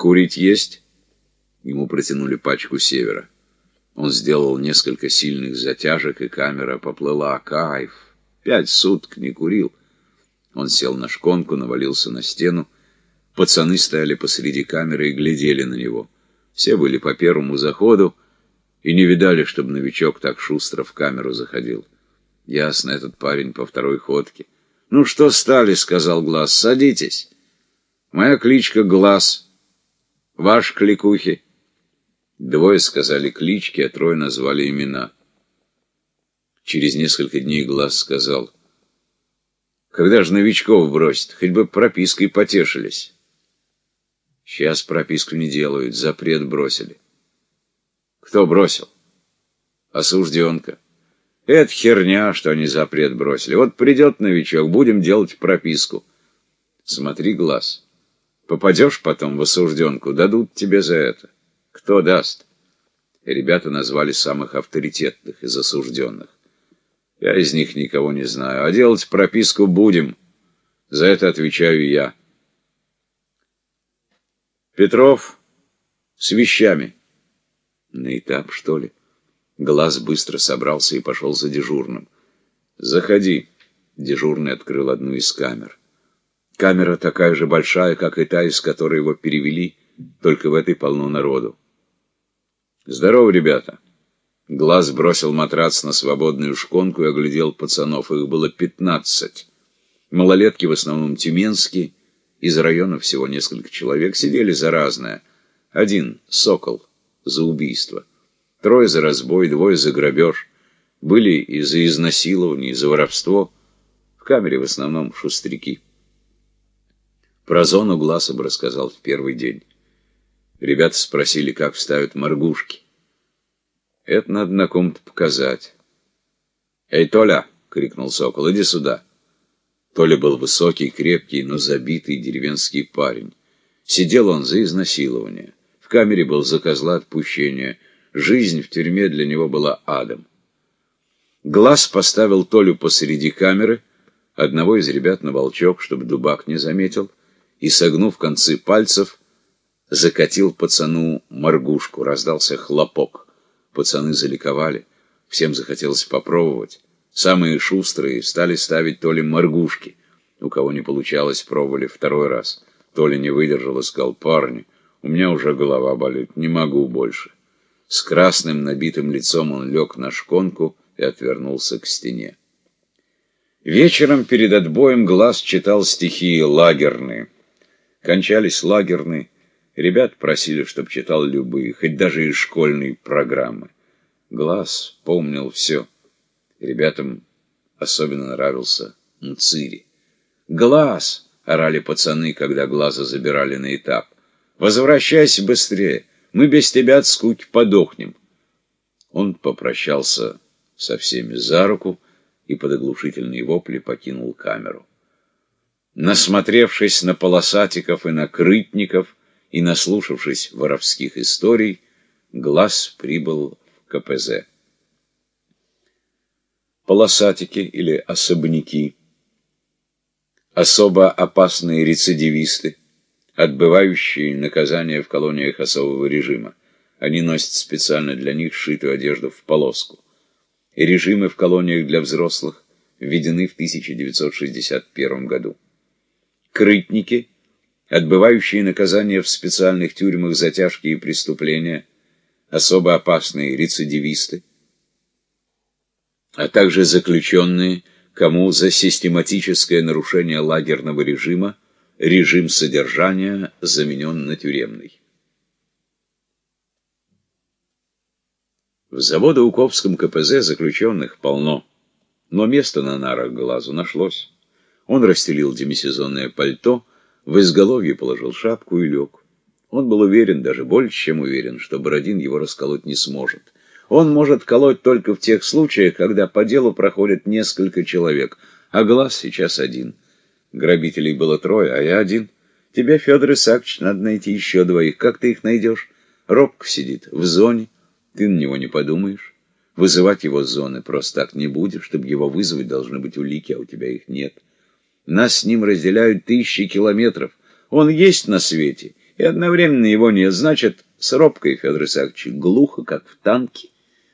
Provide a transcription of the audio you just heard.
Курить есть? Ему протянули пачку севера. Он сделал несколько сильных затяжек, и камера поплыла. Кайф! Пять суток не курил. Он сел на шконку, навалился на стену. Пацаны стояли посреди камеры и глядели на него. Все были по первому заходу и не видали, чтобы новичок так шустро в камеру заходил. Ясно, этот парень по второй ходке. «Ну что стали?» — сказал Глаз. «Садитесь. Моя кличка Глаз. Ваш кликухи». Двое сказали клички, а трое назвали имена. Через несколько дней Глаз сказал, «Когда же новичков бросить? Хоть бы пропиской потешились». Сейчас прописку не делают, запрет бросили. Кто бросил? Осужденка. Это херня, что они запрет бросили. Вот придет новичок, будем делать прописку. Смотри глаз. Попадешь потом в осужденку, дадут тебе за это. Кто даст? ребята назвали самых авторитетных из осужденных. Я из них никого не знаю, а делать прописку будем. За это отвечаю я. Петров с вещами. На этап, что ли? Глаз быстро собрался и пошел за дежурным. «Заходи». Дежурный открыл одну из камер. Камера такая же большая, как и та, из которой его перевели, только в этой полно народу. «Здорово, ребята!» Глаз бросил матрац на свободную шконку и оглядел пацанов. Их было пятнадцать. Малолетки в основном тюменские, из района всего несколько человек, сидели за разное. Один — сокол, за убийство. Трое за разбой, двое за грабеж. Были и за изнасилование, и за воровство. В камере в основном шустряки. Про зону Гласов рассказал в первый день. Ребята спросили, как вставят моргушки. Это надо на ком-то показать. «Эй, Толя!» — крикнул Сокол. «Иди сюда!» Толя был высокий, крепкий, но забитый деревенский парень. Сидел он за изнасилование. В камере был за козла отпущения. Жизнь в тюрьме для него была адом. Глаз поставил Толю посреди камеры, одного из ребят на волчок, чтобы дубак не заметил, и, согнув концы пальцев, закатил пацану моргушку. Раздался хлопок. Пацаны заликовали. Всем захотелось попробовать. Самые шустрые стали ставить то ли моргушки. У кого не получалось, пробовали второй раз. То ли не выдержал и парни, у меня уже голова болит, не могу больше. С красным набитым лицом он лег на шконку и отвернулся к стене. Вечером перед отбоем глаз читал стихи лагерные. Кончались лагерные. Ребят просили, чтоб читал любые, хоть даже и школьные программы. Глаз помнил все. Ребятам особенно нравился Мцири. «Глаз!» — орали пацаны, когда глаза забирали на этап. «Возвращайся быстрее! Мы без тебя от скуки подохнем!» Он попрощался со всеми за руку и под оглушительные вопли покинул камеру. Насмотревшись на полосатиков и на крытников и наслушавшись воровских историй, Глаз прибыл в КПЗ полосатики или особняки, особо опасные рецидивисты, отбывающие наказание в колониях особого режима. Они носят специально для них сшитую одежду в полоску. И режимы в колониях для взрослых введены в 1961 году. Крытники, отбывающие наказание в специальных тюрьмах за тяжкие преступления, особо опасные рецидивисты, а также заключенные, кому за систематическое нарушение лагерного режима режим содержания заменен на тюремный. В Заводоуковском КПЗ заключенных полно, но место на нарах глазу нашлось. Он расстелил демисезонное пальто, в изголовье положил шапку и лег. Он был уверен, даже больше, чем уверен, что Бородин его расколоть не сможет. Он может колоть только в тех случаях, когда по делу проходит несколько человек, а глаз сейчас один. Грабителей было трое, а я один. Тебе, Федор Исаакович, надо найти еще двоих. Как ты их найдешь? Робко сидит, в зоне. Ты на него не подумаешь. Вызывать его с зоны просто так не будешь. Чтобы его вызвать, должны быть улики, а у тебя их нет. Нас с ним разделяют тысячи километров. Он есть на свете, и одновременно его нет. Значит, с робкой, Федор Исаакович, глухо, как в танке.